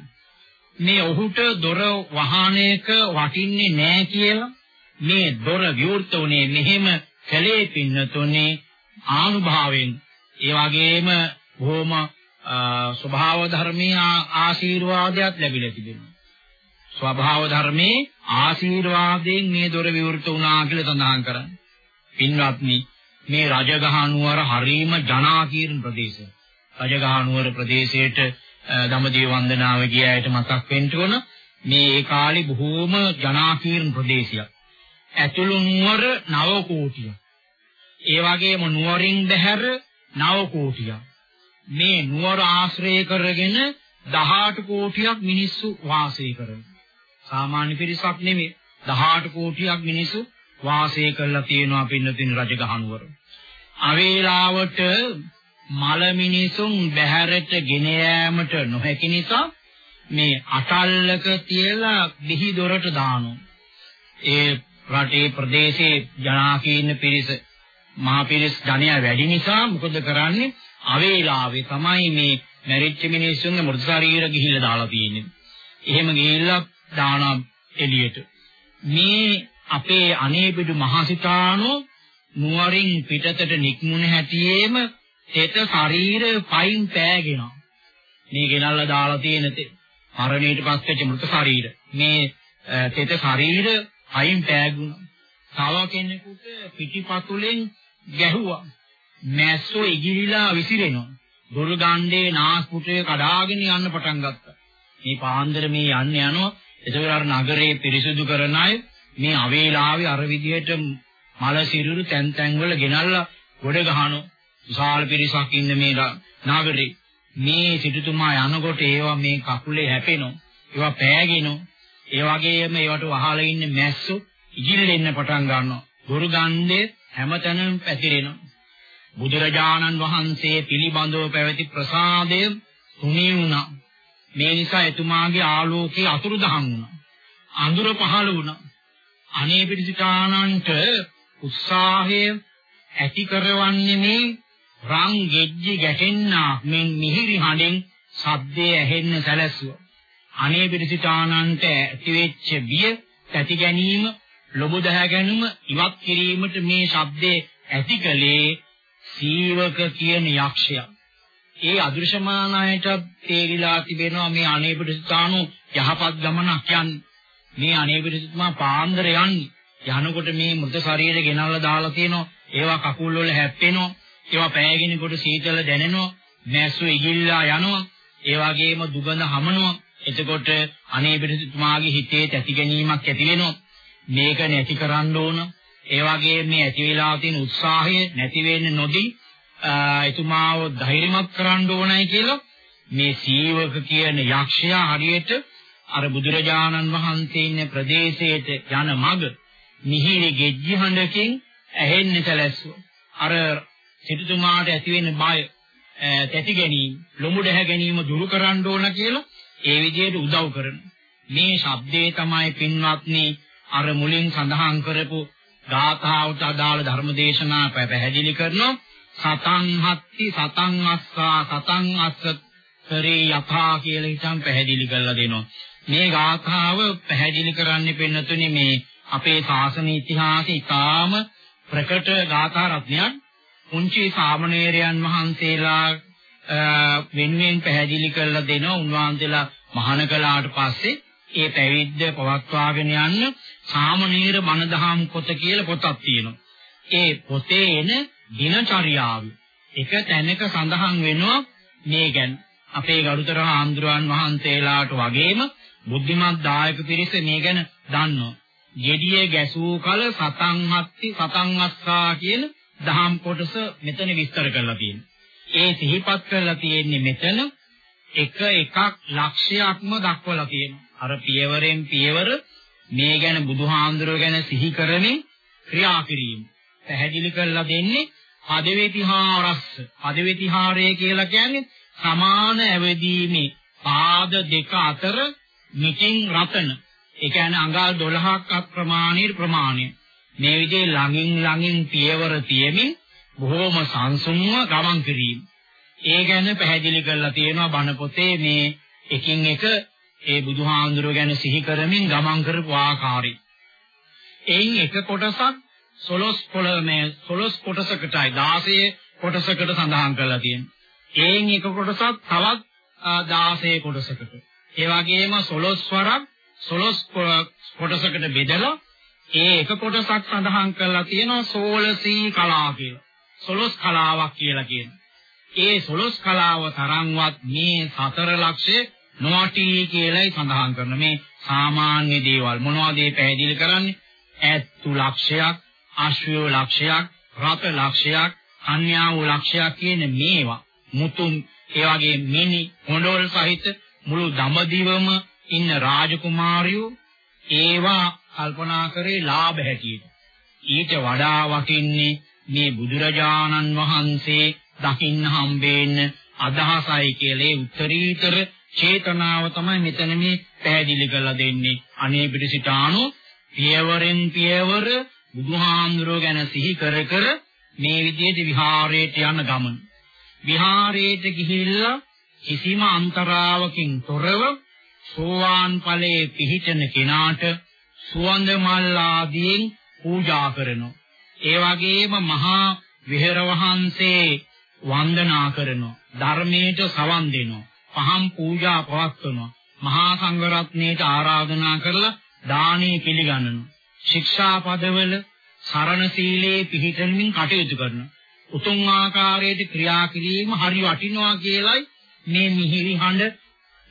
මේ ඔහුට දොර වහානයක වටින්නේ නැහැ කියලා මේ දොර විවෘත උනේ මෙහෙම කලේ පින්නතුනේ ආනුභාවයෙන් ඒ වගේම බොහොම ස්වභාව ධර්මීය ආශිර්වාදයක් ලැබිලා තිබෙනවා. ස්වභාව ධර්මයේ ආශිර්වාදයෙන් මේ දොර විවෘත වුණා කියලා සඳහන් කරන්නේ. පින්වත්නි මේ රජගහ නුවර හරීම ජනාකීර්ණ ප්‍රදේශය. රජගහ නුවර ප්‍රදේශයේට දඹදිව වන්දනාව ගිය අයට මතක් වෙන්න ඕන මේ ඒ කාලේ බොහෝම ජනාකීර්ණ ප්‍රදේශයක්. ඇතුළු නුවර 9 කෝටියක්. ඒ වගේම නුවරින් බැහැර 9 කෝටියක්. මේ නුවර ආශ්‍රය කරගෙන 18 කෝටියක් මිනිස්සු වාසය කරනවා. සාමාන්‍ය පිරිසක් නෙමෙයි 18 කෝටියක් මිනිස්සු වාසය කරලා තියෙනවා පින්නතින් රජගහ නුවර. අවේලාවට මල මිනිසුන් බැහැරට ගෙන යාමට නොහැකි නිසා මේ අටල්ලක තියලා දිහි දොරට දානවා. ඒ රටේ ප්‍රදේශයේ ජනාකීර්ණ පිරිස මහා පිරිස් ධනය වැඩි නිසා මොකද කරන්නේ? අවේලාවේ තමයි මේ මැරිච්ච මිනිස්සුන්ගේ මෘත ශරීර ගිහිල්ලා දාලා තියෙන්නේ. එහෙම ගිහිල්ලා දානවා එළියට. මේ අපේ අනේපිඩු මහසිතානෝ නුවරින් පිටතට නික්මුණ හැටියේම තෙත ශරීර පයින් පෑගෙනවා. මේ ගෙනල්ලා දාලා තියෙන මරණයට පස්සේ මృత ශරීර. මේ තෙත ශරීර පයින් පෑගුණා. තව කෙනෙකුට පිටිපතුලෙන් ගැහුවා. මැස්සෝ ඉගිරිලා විසිරෙනවා. දොර ගණ්ඩේ නාස්පුටේ කඩාගෙන යන්න පටන් ගත්තා. මේ පාන්දර මේ යන්න යනවා. එතකොට අර නගරේ පිරිසිදු කරන අය මේ අවේලාවේ අර විදිහට මල සිරුරු තැන් තැන් වල ගෙනල්ලා ගොඩ ගහනවා. විශාල පිරිසක් ඉන්න මේ නගරේ මේ සිටුතුමා යනකොට ඒවා මේ කකුලේ හැපෙනවා. ඒවා පෑගෙනවා. ඒ වගේම ඒවට වහලා ඉන්න මැස්සු ඉගිල්ලෙන්න පටන් ගන්නවා. දුරු ගන්ධය හැමතැනම පැතිරෙනවා. බුදුරජාණන් වහන්සේ පිළිබඳව පැවති ප්‍රසාදය තුනී වුණා. මේ නිසා එතුමාගේ ආලෝකයේ අතුරුදහන් වුණා. අඳුර පහළ වුණා. අනේ පිටිසිතානන්ට උත්සාහය ඇති කරවන්නේ මේ රන් ගෙජ්ජි ගැටෙන්නා මෙන් මිහිරි හඬෙන් ශබ්දය ඇහෙන්න සැලැස්සුවා. අනේ පිටිසිතානන්ට ඇතිවෙච්ච බිය, තැති ගැනීම, ලොබ දහ ගැනීම ඉවත් කිරීමට මේ ශබ්දේ ඇතිකලේ සීවක කියන යක්ෂයා. ඒ අදෘශ්‍යමානයට තේරිලා තිබෙනවා මේ අනේපිටස්ථානු යහපත් ගමනක් යන්නේ. මේ අනේපිටස්ථාන පාන්දර යන්නේ. යනකොට මේ මృత ශරීරය ගෙනල්ලා දාලා තියෙනවා. ඒවා කකුල් වල හැප්පෙනවා. ඒවා පෑගෙනකොට සීතල දැනෙනවා. මැස්සු ඉගිල්ලා යනවා. ඒ වගේම දුගඳ හමනවා. එතකොට අනේ පිටිතුමාගේ හිතේ තැති ගැනීමක් ඇති වෙනවා. මේක නැති කරන්න ඕන. ඒ වගේ මේ ඇති වෙලා තියෙන උත්සාහය නැති වෙන්නේ නොදී එතුමාව ධෛර්යමත් කරන්න ඕනයි කියලා මේ සීවක කියන යක්ෂයා හරියට අර බුදුරජාණන් වහන්සේ ඉන්න ප්‍රදේශයට යන මඟ මිහිරි ගෙජ්ජි හඬකින් ඇහෙන්න සැලැස්සුවා. අර සිටුතුමාට ඇති වෙන බය, තැති ගැනීම, ලොමු දැහ ගැනීම දුරු කරන්න ඕන කියලා ඒ විදිහට උදව් කරන. මේ ශබ්දේ තමයි පින්වත්නි අර මුලින් සඳහන් කරපු ගාථාවට අදාළ ධර්මදේශනා පැහැදිලි කරනවා. සතං හත්ති සතං අස්සා සතං අස්ස කරේ යථා කියලා හිතන් පැහැදිලි කරලා දෙනවා. මේ ගාථාව පැහැදිලි කරන්නේ පින්නතුනේ මේ අපේ ශාසන ඉතිහාසයේ ඉතාම ප්‍රකට ගාථා රත්නයක්. පුංචි සාමණේරයන් වහන්සේලා වෙනුවෙන් පැහැදිලි කරලා දෙනවා. උන්වහන්සේලා මහාන කළාට පස්සේ ඒ පැවිද්ද පවත්වාගෙන යන්න සාමණේර මනදහම් පොත කියලා පොතක් තියෙනවා. ඒ පොතේ එන දිනචරියාව එක තැනක සඳහන් වෙනවා මේ ගැන අපේ ගරුතර ආන්දරයන් වහන්සේලාට වගේම බුද්ධිමත් දායක පිරිස මේ ගැන දන්නවා. gediye ගැසූ කල සතං හත්ති සතං අස්සා කියන දහම් කොටස මෙතන විස්තර කරලා තියෙනවා. ඒ සිහිපත් කරලා තියෙන්නේ මෙතන එක එකක් ලක්ෂයක්ම දක්වලා තියෙනවා. අර පියවරෙන් පියවර මේ ගැන බුදුහාඳුරෝ ගැන සිහි කරමින් ක්‍රියා කිරීම. පැහැදිලි කරලා දෙන්නේ පදවේතිහාරස්ස. පදවේතිහාරය කියලා කියන්නේ සමාන ඇවදීමේ පාද දෙක අතර මිටින් රතන. ඒ කියන්නේ අඟල් 12ක් ප්‍රමාණීය ප්‍රමාණය. මේ විදිහේ ළඟින් ළඟින් පියවර තියමින් බොහෝම සංසුන්ව ගමන් කිරීම. ඒ ගැන පැහැදිලි කරලා තියෙනවා බණ පොතේ මේ එකින් එක ඒ බුදුහාඳුර ගැන සිහි කරමින් ගමන් කරපු ආකාරය. එයින් එක කොටසක් සොලොස් පොළමේ සොලොස් කොටසකටයි 16 කොටසකට සඳහන් කරලා තියෙනවා. එයින් එක කොටසක් තවත් 16 කොටසකට. ඒ වගේම සොලොස් වරක් සොලොස් කොටසකට බෙදලා ඒ එක කොටසක් සඳහන් කරලා තියෙනවා සෝලසී කලාව කියලා. සොලොස් කලාවක් කියලා කියනවා. ඒ සොලොස් කලාව තරම්වත් මේ සතර ලක්ෂයේ නොටි කියලායි සඳහන් කරන මේ සාමාන්‍ය දේවල්. මොනවද මේ පැහැදිලි කරන්නේ? ඇත්තු ලක්ෂයක් අශ්වය ලක්ෂයක් රත ලක්ෂයක් අන්‍යා වූ ලක්ෂයක් කියන මේවා. මුතුන් ඒ වගේ මිනි හොඬවල් සහිත මුළු දඹදිවම ඉන්න රාජකුමාරයෝ ඒවා කල්පනා කරේ ලාභ හැටියට. ඊට වඩා වටින්නේ මේ බුදුරජාණන් වහන්සේ දකින්න හම්බෙන්න අදහසයි කියලා උත්තරීතර චේතනාව තමයි මෙතන මේ පැහැදිලි කරලා දෙන්නේ. අනේ පිටිසිතානු පියවරෙන් පියවර බුදුහාමුදුරුවෝ ගැන සිහි කර කර මේ විදිහට විහාරයට යන ගමන. විහාරයට ගිහිල්ලා කිසිම අන්තරාවකින් තොරව සෝවාන් ඵලයේ පිහිටන කෙනාට සුවඳ මල් ආදියෙන් පූජා කරනවා. ඒ වගේම මහා විහෙර වහන්සේ වන්දනා කරනවා. ධර්මයට සවන් දෙනවා. පහම් පූජා පවත්වනවා. මහා සංඝරත්නයට ආරාධනා කරලා දානීය පිළිගන්නනවා. ශික්ෂා පදවල සරණ සීලේ පිහිටමින් කටයුතු කරනවා. උතුම් ආකාරයට ක්‍රියා කිරීම හරි වටිනවා කියලයි මේ මිහිරි හඬ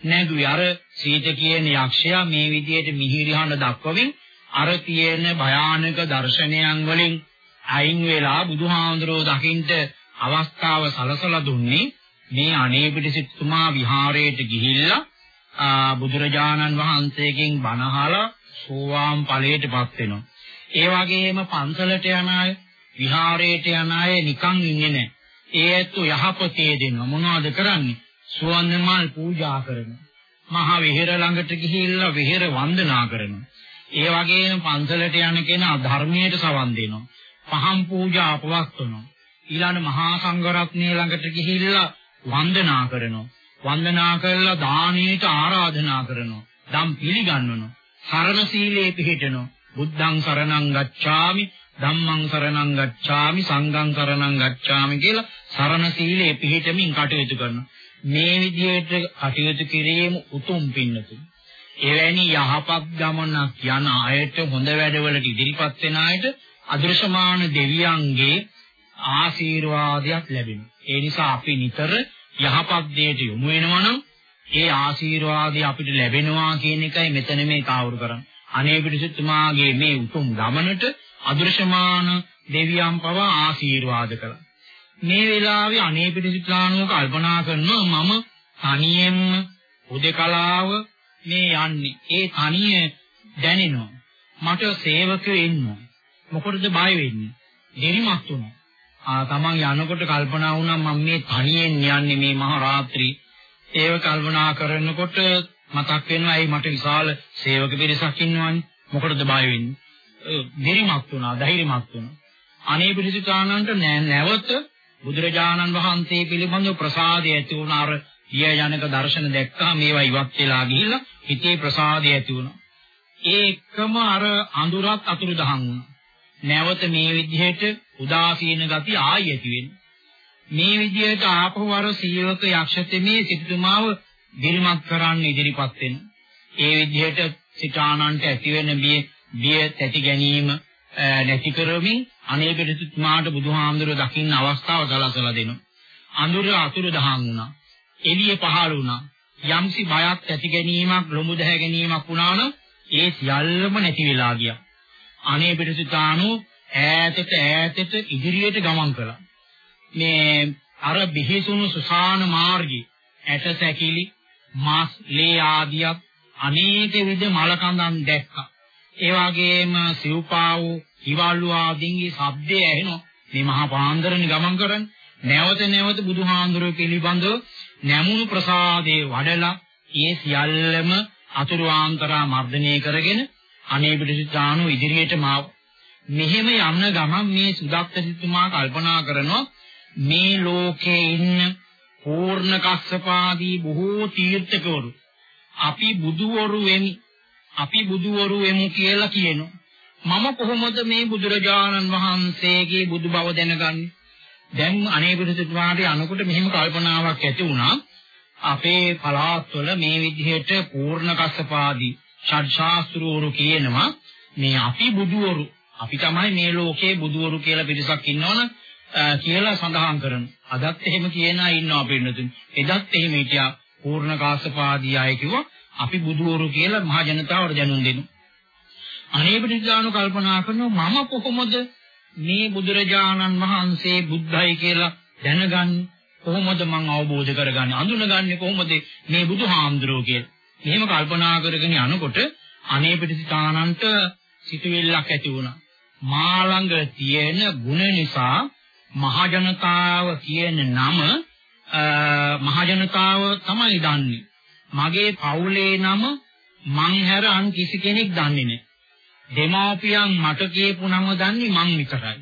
නැගුවේ. අර සීත කියන යක්ෂයා මේ විදිහට මිහිරි හඬ දක්වමින් අර තියෙන භයානක දර්ශනයන් වලින් අයින් වෙලා බුදුහාඳුරෝ දකින්ට අවස්ථාව සලසලා දුන්නේ මේ අනේපිට සිටුමා විහාරයට ගිහිල්ලා බුදුරජාණන් වහන්සේගෙන් බණ අහලා සෝවාන් ඵලයටපත් වෙනවා. ඒ වගේම පන්සලට යන අය, විහාරයට යන අය නිකන් ඉන්නේ නැහැ. ඒ ඇත්තු යහපතේ දෙනවා. මොනවද කරන්නේ? සුවඳ මල් පූජා කරනවා. මහා විහෙර ළඟට ගිහිල්ලා විහෙර වන්දනා කරනවා. ඒ වගේම පන්සලට යන කෙනා ධර්මයට සවන් දෙනවා. පහම් පූජා අපවත්වනවා. ඊළඟ මහා සංඝරත්නය ළඟට ගිහිල්ලා වන්දනා කරනවා. වන්දනා කරලා දානීයට ආරාධනා කරනවා. දම් පිළිගන්වනවා. සරණ සීලේ පිහිටනවා. බුද්ධං සරණං ගච්ඡාමි ධම්මං සරණං ගච්ඡාමි සංඝං සරණං ගච්ඡාමි කියලා සරණ සීලේ පිහිටමින් කටයුතු කරනවා. මේ විදිහට කටයුතු කිරීම උතුම් පින්නතුනි. එවැනි යහපත් ගමනක් යන අයට හොඳ වැඩවලට ඉදිරිපත් වෙන අයට අදෘශ්‍යමාන දෙවියන්ගේ ආශිර්වාදයක් ලැබෙනවා. ඒ නිසා අපි නිතර යහපත් දෙයට යොමු වෙනවා නම් ඒ ආශිර්වාදය අපිට ලැබෙනවා කියන එකයි මෙතන මේ තාවුරු කරන්නේ. අනේ පිටිසුතුමාගේ මේ උතුම් ගමනට අදෘශ්‍යමාන දෙවියන් පවා ආශිර්වාද කළා. මේ වෙලාවේ අනේ පිටිසුතුලානෝ කල්පනා කරනවා මම තනියෙන්ම උදේකලාව මේ යන්නේ. ඒ තනිය දැනෙනවා. මට සේවකයෝ ඉන්නවා. මොකටද බය වෙන්නේ? දෙරිමත් උනා. ආ තමන් යනකොට කල්පනා වුණා මම මේ තනියෙන් යන්නේ මේ මහ රාත්‍රී. ඒව කල්පනා කරනකොට මතක් වෙනවා ඇයි මට විශාල සේවක පිරිසක් ඉන්නවනේ. මොකටද බය වෙන්නේ? දෙරිමත් උනා, ධෛර්යමත් උනා. අනේ පිළිසිතානන්ට නැවත බුදුරජාණන් වහන්සේ පිළිබඳව ප්‍රසාදය ඇති වුණ අර ඊයජනක දර්ශන දැක්කා මේවා ඉවත් වෙලා ගිහිල්ලා හිතේ ප්‍රසාදය ඇති වුණා. ඒ එක්කම අර අඳුරත් අතුරුදහන් වුණා. නැවත මේ විදිහට උදාසීන ගති ආයි ඇති වෙනවා. මේ විදිහට ආපහු අර සීවක යක්ෂතමේ සිටුමාව දිරිමත් කරන්න ඉදිරිපත් වෙනවා. ඒ විදිහට සිතානන්ට ඇති වෙන බිය බිය තැති ගැනීම නැති කරමින් අනේකටතුමාට බුදුහාමුදුරුව දකින්න අවස්ථාව සලසලා දෙනවා. අඳුර අතුරු දහන් වුණා. එළිය පහළ වුණා. යම්සි බයක් ඇති ගැනීමක් ලොමු දැහ ගැනීමක් වුණා නම් ඒ සියල්ලම නැති වෙලා ගියා. අනේ පිටසිතානෝ ඈතට ඈතට ඉදිරියට ගමන් කළා. මේ අර බිහිසුණු සුසාන මාර්ගي ඇට සැකිලි මාස් ලේ ආදියක් අනේක විද මල කඳන් දැක්කා. ඒ වගේම සිව්පාව් හිවල්ලු ආදීන්ගේ ශබ්දය ඇහෙනවා. මේ මහා පාන්දරනේ ගමන් කරන්නේ. නැවත නැවත බුදුහාඳුරුව පිළිබඳව නැමුණු ප්‍රසාදේ වඩලා ඒ සියල්ලම අතුරු ආන්තරා මර්ධනය කරගෙන අනේ පිටිසානු ඉදිරියට මාව මෙහෙම යන ගමන් මේ සුදක්ත සිතුමා කල්පනා කරනවා මේ ලෝකේ ඉන්න පූර්ණ කස්සපාදී බොහෝ තීර්ථකවරු. අපි බුදුවරු වෙමි. අපි බුදුවරු වෙමු කියලා කියනවා. මම කොහොමද මේ බුදුරජාණන් වහන්සේගේ බුදු බව දැනගන්නේ? දැන් අනේ බුදුසසුනාට යනකොට මෙහෙම කල්පනාවක් ඇති වුණා. අපේ පළාත්වල මේ විදිහට පූර්ණ කස්සපාදී ෂඩ්ශාස්ත්‍රවරු කියනවා මේ අපි බුදුවරු. අපි තමයි මේ ලෝකේ බුදුවරු කියලා පිරිසක් ඉන්නවනේ කියලා සඳහන් කරනවා. අදත් එහෙම කියන අය ඉන්නවා පින්නතුන්. එදත් එහෙම හිටියා පූර්ණ කාසපාදී අය කිව්වා අපි බුදුවරු කියලා මහ ජනතාවට දැනුම් දෙනවා. අනේපටිදානු කල්පනා කරනවා මම කොහොමද මේ බුදුරජාණන් වහන්සේ බුද්ධයි කියලා දැනගන්නේ කොහොමද මං අවබෝධ කරගන්නේ අඳුනගන්නේ කොහොමද මේ බුදුහාමුදුරුවෝ කියලා. එහෙම කල්පනා කරගෙන යනකොට අනේපටිදානන්ට සිතුවිල්ලක් ඇති වුණා. මා ළඟ තියෙන ಗುಣ නිසා මහජනතාව කියන නම මහජනතාව තමයි දන්නේ. මගේ පවුලේ නම මං හැර අන් කිසි කෙනෙක් දන්නේ නැහැ. දෙමාපියන් මට කියපු නම දන්නේ මං විතරයි.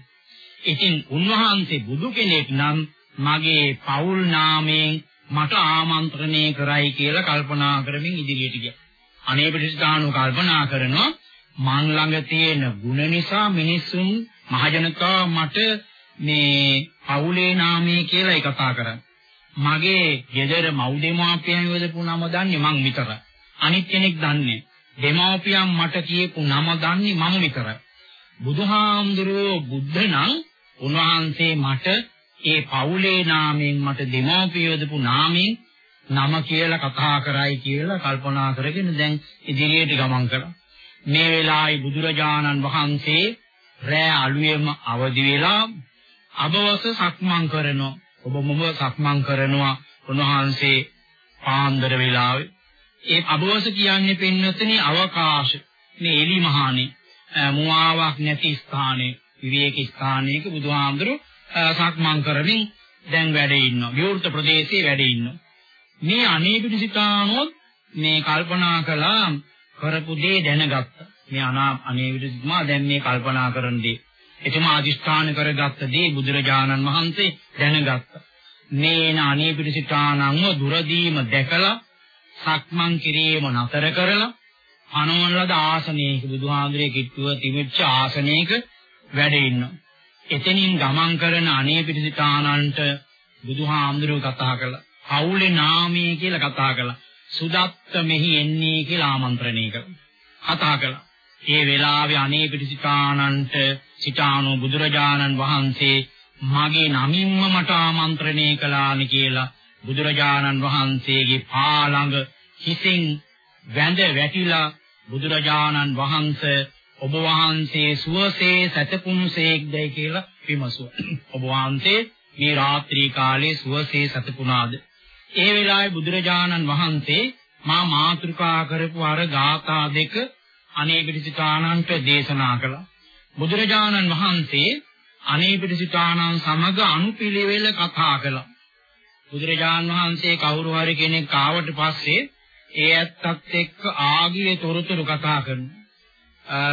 ඉතින් උන්වහන්සේ බුදු කෙනෙක් නම් මගේ පවුල් නාමයෙන් මට ආමන්ත්‍රණය කරයි කියලා කල්පනා කරමින් ඉදිරියට ගියා. අනේ පිටිස්ථානු කල්පනා කරනවා මං ළඟ තියෙන ಗುಣ නිසා මිනිසුන් මහජනතාව මට මේ පවුලේ නාමය කියලා කතා කරන්නේ. මගේ ගෙදර මව් දෙමාපියන් යොදපු නම දන්නේ මං විතරයි. අනිත් කෙනෙක් දන්නේ දෙමාපියන් මට කියපු නම දන්නේ මම විතරයි. බුදුහාමුදුරුවෝ බුද්ධ නම් උන්වහන්සේ මට ඒ පවුලේ නාමයෙන් මට දෙමාපිය යොදපු නාමයෙන් නම කියලා කතා කරයි කියලා කල්පනා කරගෙන දැන් ඉදිරියට ගමන් කළා. මේ වෙලාවේ බුදුරජාණන් වහන්සේ රෑ අලුයම අවදි වෙලා අබවස සක්මන් කරනවා. ඔබ මොම සක්මන් කරනවා උන්වහන්සේ පාන්දර වෙලාවේ. ඒ අබවස කියන්නේ පින්නතනේ අවකාශ. මේ එලි මහානේ මුවාවක් නැති ස්ථානයේ විවේක ස්ථානයක බුදුහාමුදුරු සක්මන් කරමින් දැන් වැඩ ඉන්නවා. විවෘත ප්‍රදේශයේ වැඩ ඉන්නවා. මේ අනේපිටිසිතානොත් මේ කල්පනා කළා කරපු දේ දැනගත්තා. මේ අනා අනේපිටිසිතුමා දැන් මේ කල්පනා කරන දේ එතුමා අදිස්ථාන කරගත්ත දේ බුදුරජාණන් වහන්සේ දැනගත්තා. මේන අනේපිටිසිතානන්ව දුරදීම දැකලා සක්මන් කිරීම නතර කරලා අනවන ලද ආසනයක බුදුහාඳුරේ කිට්ටුව තිබිච්ච ආසනයක වැඩ ඉන්නවා. එතනින් ගමන් කරන අනේපිටිසිතානන්ට බුදුහාඳුරෝ කතා කළා. පවුලේ නාමය කියලා කතා කළා. සුදත්ත මෙහි එන්නේ කියලා ආමන්ත්‍රණය කළා. කතා කළා. ඒ වෙලාවේ අනේ පිටිසිතානන්ට සිතානු බුදුරජාණන් වහන්සේ මගේ නමින්ම මට ආමන්ත්‍රණය කළානි කියලා බුදුරජාණන් වහන්සේගේ පාළඟ හිසින් වැඳ වැටිලා බුදුරජාණන් වහන්සේ ඔබ වහන්සේ සුවසේ සතපුන්සේක්දයි කියලා විමසුවා. ඔබ වහන්සේ මේ රාත්‍රී කාලේ සුවසේ සතපුනාද? ඒ වෙලාවේ බුදුරජාණන් වහන්සේ මා මාතෘකා කරපු අර ගාථා දෙක අනේපිටිසිතානන්ට දේශනා කළා. බුදුරජාණන් වහන්සේ අනේපිටිසිතානන් සමග අනුපිළිවෙල කතා කළා. බුදුරජාණන් වහන්සේ කවුරු හරි කෙනෙක් ආවට පස්සේ ඒ ඇත්තත් එක්ක ආගියේ තොරතුරු කතා කරනවා.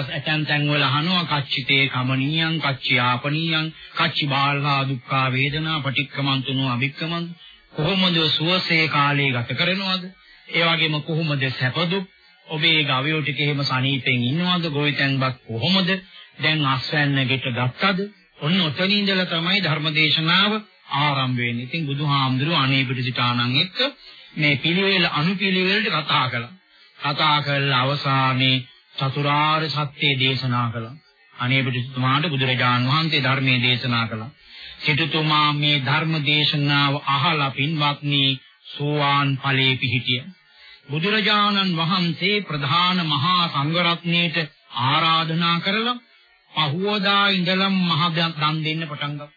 ඇතැම් තැන්වල අහනවා කච්චිතේ කමනීයං කච්චියාපනීයං කච්චි බාල්හා දුක්ඛා වේදනා පටික්කමන්තුනෝ අභික්කමන්ත කොහොමද සුවසේ කාලේ ගත කරනවද? ඒ වගේම කොහොමද සැපදුක් ඔබේ ගවයෝ ටික එහෙම සනීපෙන් ඉන්නවද? ගොවිතැන්පත් කොහොමද? දැන් අස්වැන්න ගෙට ගත්තද? ඔන්න ඔතන ඉඳලා තමයි ධර්මදේශනාව ආරම්භ වෙන්නේ. ඉතින් බුදුහාමුදුරුවෝ අනේ පිටිසිතානන් එක්ක මේ පිළිවෙල අනුපිළිවෙලට කතා කළා. කතා කරලා අවසානයේ චතුරාර්ය සත්‍ය දේශනා කළා. අනේ බුදුතුමාට බුදුරජාන් වහන්සේ ධර්මයේ දේශනා කළා. සිටුතුමා මේ ධර්ම දේශනාව අහලා පින්වත්නි සෝවාන් ඵලයේ පිහිටිය. බුදුරජාණන් වහන්සේ ප්‍රධාන මහා සංඝරත්නයට ආරාධනා කරලා පහුවදා ඉඳලම මහ දන් දෙන්න පටන් ගත්තා.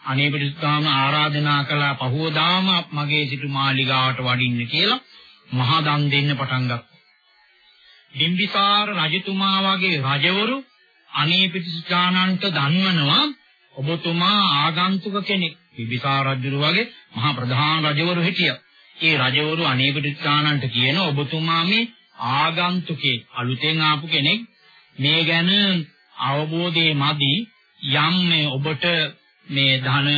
අනේ බුදුතුමාම ආරාධනා කළා පහුවදාම මගේ සිටු මාලිගාවට වඩින්න කියලා මහ දන් දෙන්න පටන් ගත්තා. බිම්බිසාර රජතුමා වගේ රජවරු අනේ පිටිසානන්ට දන්වනවා ඔබතුමා ආගන්තුක කෙනෙක්. බිම්බිසාර රජුරු වගේ මහා ප්‍රධාන රජවරු හිටියා. ඒ රජවරු අනේ පිටිසානන්ට කියන ඔබතුමා මේ ආගන්තුකේ අලුතෙන් ආපු කෙනෙක් මේ ගැන අවබෝධයේ මදි යම් මේ ඔබට මේ ධන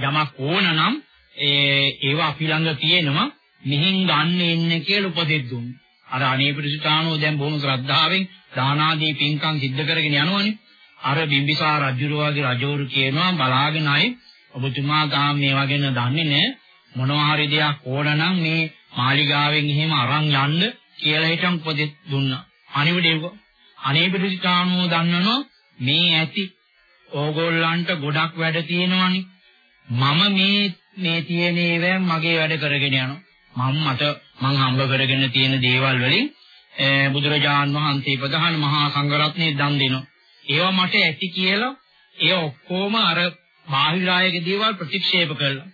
යමක් ඕන නම් ඒ ඒව අපි ළඟ තියෙනවා මිහින් ගන්න එන්න කියලා උපදෙස් දුන්නා. අර අනේ පිරිසිතානෝ දැන් බොහොම ශ්‍රද්ධාවෙන් දාන ආදී පින්කම් සිද්ධ කරගෙන යනවනේ. අර බිම්බිසාර රජුරවාගේ රජවරු කියනවා බලාගෙන අය ඔබතුමා තාම මේවා ගැන දන්නේ නැහැ. මොනවා හරි දෙයක් ඕන නම් මේ මාලිගාවෙන් එහෙම අරන් යන්න කියලා හිටන් උපදෙස් දුන්නා. අනිවිදේව අනේ පිරිසිතානෝ දන්නනෝ මේ ඇති ඕගොල්ලන්ට ගොඩක් වැඩ තියෙනවනේ. මම මේ මේ තියෙන ඒවාන් මගේ වැඩ කරගෙන යනවා. මම මට මං හම්බ කරගෙන තියෙන දේවල් වලින් බුදුරජාන් වහන්සේ ප්‍රධාන මහා සංඝරත්නයේ දන් දෙනවා. ඒවා මට ඇති කියලා ඒ ඔක්කොම අර බාහිරායක දේවල් ප්‍රතික්ෂේප කළා.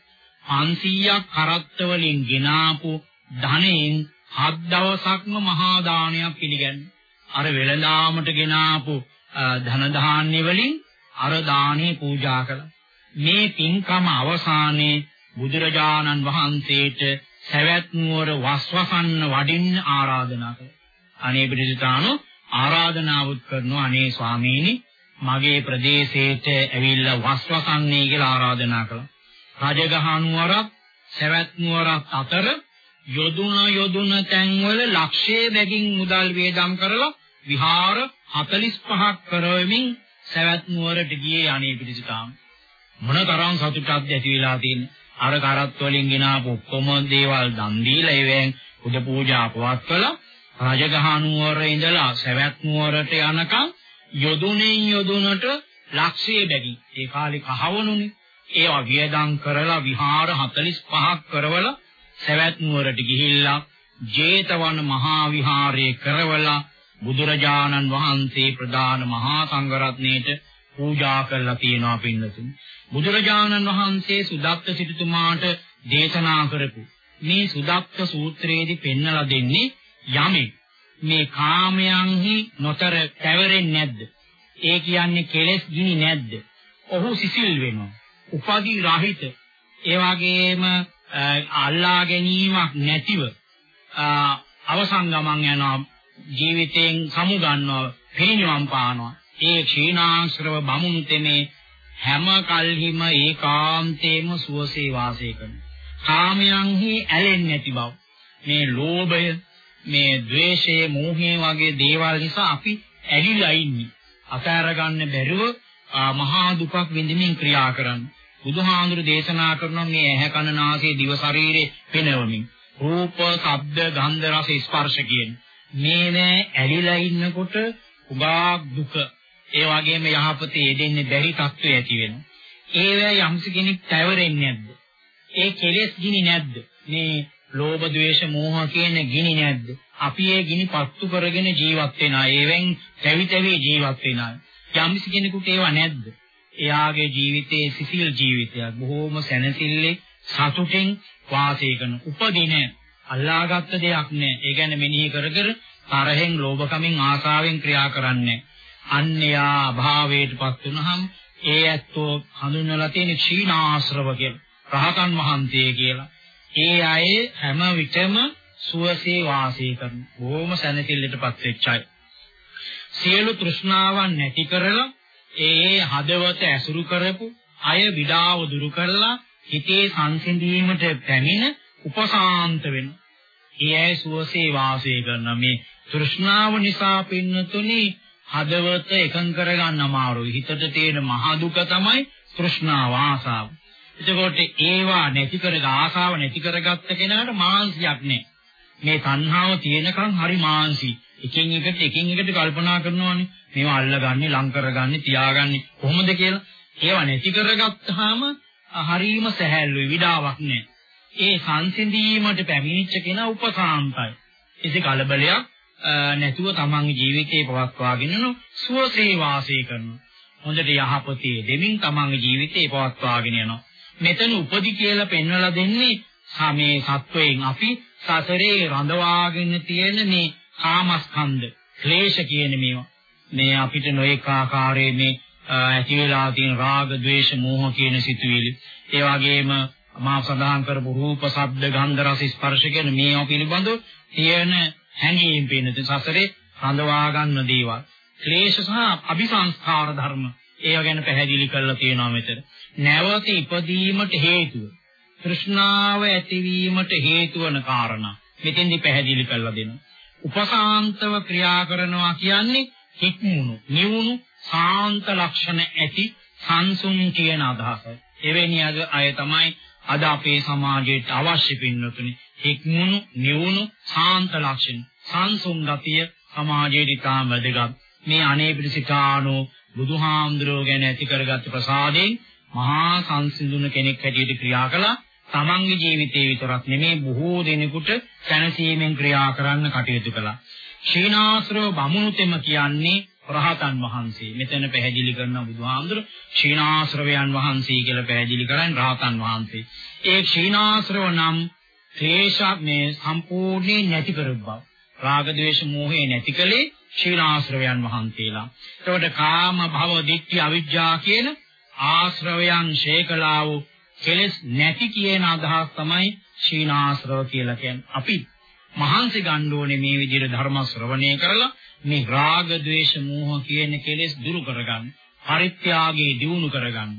500ක් කරත්ත වලින් ගෙනාපු ධනෙන් හත් දවසක්ම මහා දානයක් පිළිගන්න. අර වෙළඳාමට ගෙනාපු ධන ධාන්‍ය වලින් අර දානේ පූජා කළා. මේ පින්කම අවසානයේ බුදුරජාණන් වහන්සේට සවැත් නුවර වස්වසන්න වඩින්න ආරාධනා කළා. අනේ පිටිසිතානෝ ආරාධනාවත් කරනවා අනේ ස්වාමීනි මගේ ප්‍රදේශයට ඇවිල්ලා වස්වසන්නේ කියලා ආරාධනා කළා. රජගහ නුවරත් සවැත් නුවරත් අතර යොදුන යොදුන තැන්වල ලක්ෂයේ බැගින් මුදල් වේදම් කරලා විහාර 45ක් කරවමින් සවැත් නුවරට ගියේ අනේ පිටිසිතාම මොනතරම් සතුටක්ද ඇති වෙලා තියෙන්නේ? අර කරත් වලින් ගෙනාපු ඔක්කොම දේවල් දන් දීලා ඒවෙන් පුද පූජා පවත්වලා රජගහ නුවර ඉඳලා සවැත් නුවරට යනකම් යොදුනෙන් යොදුනට ලක්ෂයේ බැගි ඒ කාලේ කහවණුනේ. ඒවා වියදම් කරලා විහාර 45ක් කරවලා සවැත් නුවරට ගිහිල්ලා ජේතවන මහා විහාරයේ කරවලා බුදුරජාණන් වහන්සේ ප්‍රදාන මහා සංඝරත්නයේට පූජා කරලා තියෙනවා පින්නතුනි. බුදුරජාණන් වහන්සේ සුදත්ත සිටුතුමාට දේශනා කරපු මේ සුදත්ත සූත්‍රයේදී පෙන්වලා දෙන්නේ යමෙක් මේ කාමයන්හි නොතර පැවරෙන්නේ නැද්ද? ඒ කියන්නේ කෙලෙස් ගිනි නැද්ද? ඔහු සිසිල් වෙනවා. උපදී රහිත ඒ වගේම අල්ලා ගැනීමක් නැතිව අවසන් ගමන් යනවා ජීවිතයෙන් සමුගන්නවා පිරිනිවන් පානවා ඒ ක්ෂීණාශ්‍රව බමුණු තෙමේ හැම කල්හිම ඒකාන්තේම සුවසේ වාසය කරන. කාමයන්හි ඇලෙන්නේ නැති බව. මේ ලෝභය, මේ ද්වේෂය, මෝහය වගේ දේවල් නිසා අපි ඇලිලා ඉන්නේ. අතහැර ගන්න බැරුව මහා දුකක් විඳින්මින් ක්‍රියා කරන්නේ. බුදුහාඳුර දේශනා කරන මේ ඇහැ කන නාසය දිව ශරීරේ පෙනවමින් රූප, ශබ්ද, ගන්ධ, රස, ස්පර්ශ කියන මේ නෑ ඇලිලා ඉන්නකොට උගාක් දුක ඒ වගේම යහපතේ යෙදෙන්න බැරි තත්ත්වය ඇති වෙනවා. ඒවැ යම්ස කෙනෙක් තැවරෙන්නේ නැද්ද? ඒ කෙලෙස් ගිනි නැද්ද? මේ ලෝභ, ද්වේෂ, මෝහ කියන ගිනි නැද්ද? අපි ඒ ගිනි පත්තු කරගෙන ජීවත් වෙනා. ඒවෙන් තැවි තැවි ජීවත් වෙනා. යම්ස කෙනෙකුට ඒවා නැද්ද? එයාගේ ජීවිතයේ සිසිල් ජීවිතයක්. බොහෝම සැනසille සතුටින් වාසය කරන උපදින අල්ලාගත්ත දෙයක් නෑ. ඒ කියන්නේ මෙනෙහි කර කර තරහෙන්, ලෝභකමින්, ආසාවෙන් ක්‍රියා කරන්නේ. අන්‍යයා අභාවයටපත් වුනහම ඒ ඇත්තෝ හඳුන්වලා තියෙන ක්ෂීණාශ්‍රව කියලා. රහතන් වහන්සේ කියලා. ඒ අය හැම විටම සුවසේ වාසය කරන බොහොම සැනසෙල්ලටපත් වෙච්ච අය. සියලු තෘෂ්ණාවන් නැති කරලා ඒ හදවත ඇසුරු කරපු අය විඩාව දුරු කරලා හිතේ සංසිඳීමට පැමිණ උපසාන්ත වෙන. ඒ අය සුවසේ වාසය කරන මේ තෘෂ්ණාව නිසා පින්නතුනි හදවත එකඟ කරගන්න අමාරුයි. හිතට තියෙන මහ දුක තමයි තෘෂ්ණාව ආසාව. එතකොට ඒවා නැති කරග ආසාව නැති කරගත්ත කෙනාට මානසියක් නැහැ. මේ තණ්හාව තියෙනකන් හරි මානසි. එකින් එකට එකින් එකට කල්පනා කරනවානේ. මේවා අල්ලගන්නේ, ලං කරගන්නේ, තියාගන්නේ කොහොමද කියලා. ඒවා නැති කරගත්තාම හරීම සැහැල්ලුයි, විඩාවක් නැහැ. ඒ සංසිඳීමට පැමිණිච්ච කෙනා උපසාන්තයි. එසේ කලබලයක් නැතුව තමන්ගේ ජීවිතේ පවත්වාගෙන යන සුවසේ වාසය කරනවා. හොඳට යහපතේ දෙමින් තමන්ගේ ජීවිතේ පවත්වාගෙන යනවා. මෙතන උපදි කියලා පෙන්වලා දෙන්නේ සමේ සත්වයෙන් අපි සසරේ රඳවාගෙන තියෙන මේ කාමස්කන්ධ, ක්ලේශ කියන මේවා. මේ අපිට නොඑක ආකාරයේ මේ ඇති වෙලා තියෙන රාග, ద్వේෂ, මෝහ කියන සිතුවිලි. ඒ වගේම මා සඳහන් කරපු රූප, ශබ්ද, ගන්ධ, රස, ස්පර්ශ කියන මේවා පිළිබඳව තියෙන හැඟීම් වෙන සසරේ රඳවා ගන්න දේවල්. ක්ලේශ සහ අபிසංස්කාර ධර්ම ඒව ගැන පැහැදිලි කරලා තියෙනවා මෙතන. නැවත ඉපදීමට හේතුව. තෘෂ්ණාව ඇතිවීමට හේතු වන කාරණා. මෙතෙන්දි පැහැදිලි කරලා දෙනවා. උපසාන්තව ක්‍රියා කරනවා කියන්නේ හික්මුණු, නිවුණු, සාන්ත ලක්ෂණ ඇති සංසුන් කියන අදහසයි. එවැනි අය තමයි අද අපේ සමාජයට අවශ්‍ය පින්නතුනි. හික්මුණු, නිවුණු, සාන්ත ලක්ෂණ, සංසුන් ගතිය සමාජයේ ඉතාම වැදගත්. මේ අනේ පිළිසිකානෝ බුදුහාමුදුරුවෝ ගැන ඇති කරගත් ප්‍රසාදයෙන් මහා සංසිඳුන කෙනෙක් හැටියට ක්‍රියා කළා. තමන්ගේ ජීවිතේ විතරක් නෙමේ බොහෝ දෙනෙකුට සැනසීමෙන් ක්‍රියා කරන්න කටයුතු කළා. ශීනාශ්‍රව බමුණුතෙම කියන්නේ රහතන් වහන්සේ. මෙතන පැහැදිලි කරන බුදුහාමුදුර ශීනාශ්‍රවයන් වහන්සේ කියලා පැහැදිලි කරන්නේ රහතන් වහන්සේ. ඒ ශීනාශ්‍රව නම් ක්ලේශ මේ සම්පූර්ණයෙන් නැති කරබ්බා. රාග ద్వේෂ මෝහේ නැති කලේ ශීලාශ්‍රවයන් වහන්සේලා. එතකොට කාම භව දික්ඛ අවිජ්ජා කියන ආශ්‍රවයන් ශේකලා වූ කෙලෙස් නැති කියන අදහස් තමයි ශීනාශ්‍රව කියලා කියන්නේ. අපි මහන්සි ගන්න ඕනේ මේ විදිහට ධර්ම ශ්‍රවණය කරලා මේ රාග ద్వේෂ මෝහ කියන කෙලෙස් දුරු කරගන්න. පරිත්‍යාගයේ දියුණු කරගන්න.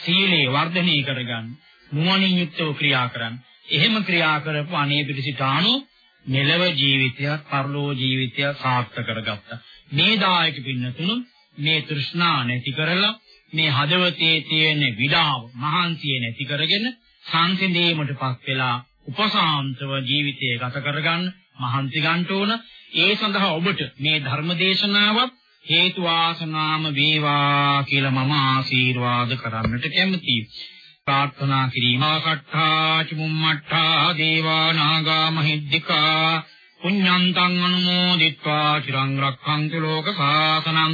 සීලේ වර්ධනය කරගන්න. නුවණින් යුක්තව ක්‍රියා කරන්න. එහෙම ක්‍රියා කරපු අනේ පිටිසිතානෝ මෙලව ජීවිතයක් පරලෝ ජීවිතයක් සාර්ථක කරගත්තා. මේ දායක පින්නතුණු මේ තෘෂ්ණා නැති කරලා මේ හදවතේ තියෙන විඩාව මහන්සිය නැති කරගෙන සංසිඳීමටපත් වෙලා උපසාන්තව ජීවිතය ගත කරගන්න මහන්සි ගන්න ඕන. ඒ සඳහා ඔබට මේ ධර්ම දේශනාවත් හේතු වාසනාම වේවා කියලා මම ආශිර්වාද කරන්නට කැමතියි. ප්‍රාර්ථනා කිරීමා කට්ඨා චුම්මට්ඨා දේවා නාග මහිද්దికා පුඤ්ඤන්තං අනුමෝදිත්වා චිරං රක්ඛන්තු ලෝක සාසනං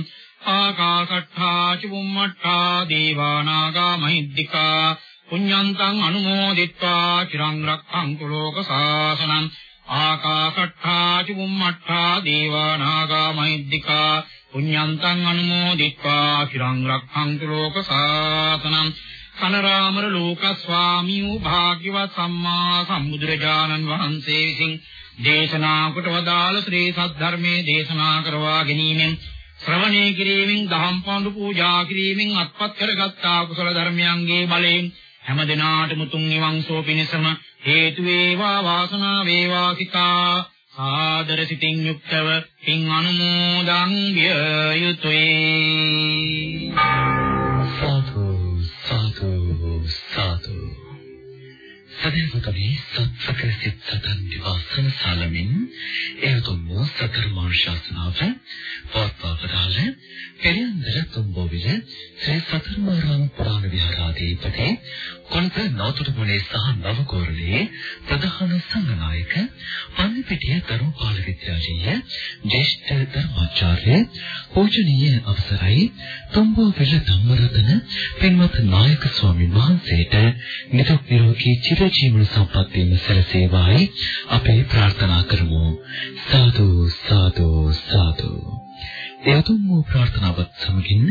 ආකාශට්ඨා චුම්මට්ඨා දේවා නාග මහිද්దికා පුඤ්ඤන්තං අනුමෝදිත්වා චිරං රක්ඛන්තු ලෝක සාසනං ආකාශට්ඨා චුම්මට්ඨා දේවා නාග මහිද්దికා පුඤ්ඤන්තං අනුමෝදිත්වා චිරං රක්ඛන්තු ලෝක සාසනං කනරාමර ලෝක ස්වාමී වූ භාග්‍යවත් සම්මා සම්බුදුරජාණන් වහන්සේ විසින් දේශනා කොට වදාළ ශ්‍රී සද්ධර්මයේ දේශනා කරවා ගැනීමෙන් ශ්‍රවණය කිරීමෙන් දහම් පඬු පූජා කිරීමෙන් අත්පත් කරගත් කුසල ධර්මයන්ගේ බලයෙන් හැම දිනාටම තුන් නිවන් සෝ පිණසම හේතු වේවා වාසනාව වේවා සිතා. ආදර සිතින් යුක්තව පින් අනුමෝදන් විය යුතුය. සදේවතුනි සත්සක සිත් සතන් නිවාසන සාලමින් එතුම් වූ සතර මාර්ශාසනාව පවත්වාපදාල පෙරියන්දර තුම්බෝවිල ශ්‍රී සතරමාරාම පුරාණ විහාරාධිපති කොළඹ නවතුරුමුණේ සහ නවකෝරළේ ප්‍රධාන සංඝනායක පන්නිපිටිය ධර්මපාල විද්‍යාලීය ජ්‍යෙෂ්ඨ ධර්මාචාර්ය පූජනීය අවසරයි තුම්බෝවිල ධම්මරතන පින්වත් නායක ස්වාමීන් වහන්සේට නිදුක් නිරෝගී චිරජීවන සම්පත් වීම සැලසේවායි අපේ ප්‍රාර්ථනා කරමු. සාදු සාදු සාදු. එතුම් වූ ප්‍රාර්ථනාවත් සමගින්